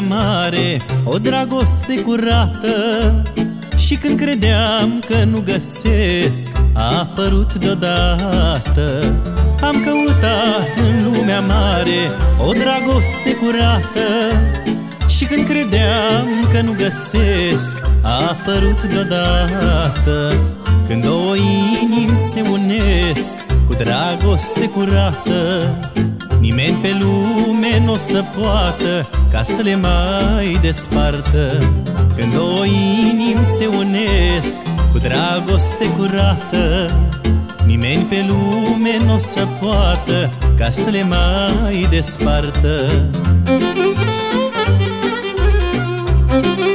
mare O dragoste curată. Și când credeam că nu găsesc A apărut deodată. Am căutat în lumea mare O dragoste curată. Și când credeam că nu găsesc A apărut deodată. Când două inimi se unesc Cu dragoste curată Nimeni pe lume nu o să poată Ca să le mai despartă. Când două inimi se unesc Cu dragoste curată Nimeni pe lume nu o să poată Ca să le mai despartă. lacrimi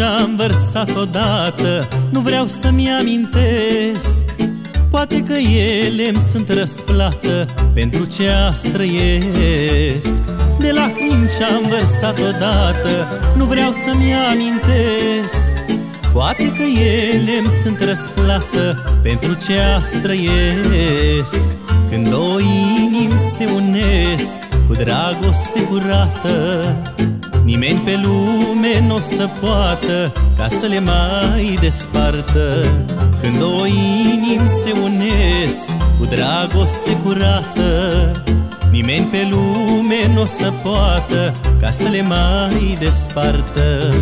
ce-am vărsat odată Nu vreau să-mi amintesc. Poate că ele îmi sunt răsplată Pentru ce străiesc. De lacrimi ce-am vărsat odată Nu vreau să-mi amintesc. Poate că ele îmi sunt răsplată Pentru ce străiesc. Când două inimi se unesc Cu dragoste curată Nimeni pe lume nu o să poată Ca să le mai despartă. Când două inimi se unesc Cu dragoste curată Nimeni pe lume nu o să poată Ca să le mai despartă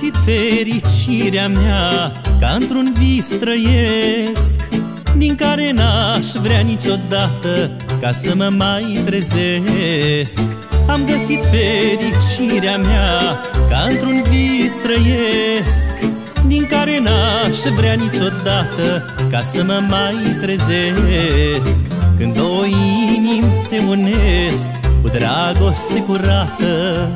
găsit fericirea mea Ca într-un vis trăiesc Din care n-aș vrea niciodată Ca să mă mai trezesc. Am găsit fericirea mea Ca într-un vis trăiesc Din care n-aș vrea niciodată Ca să mă mai trezesc. Când două inimi se unesc Cu dragoste curată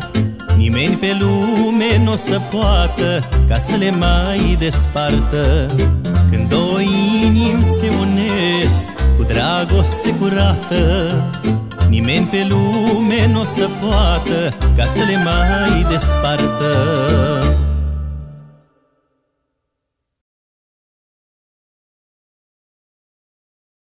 Nimeni pe lume nu o să poată Ca să le mai despartă. Când două inimi se unesc Cu dragoste curată Nimeni pe lume nu o să poată Ca să le mai despartă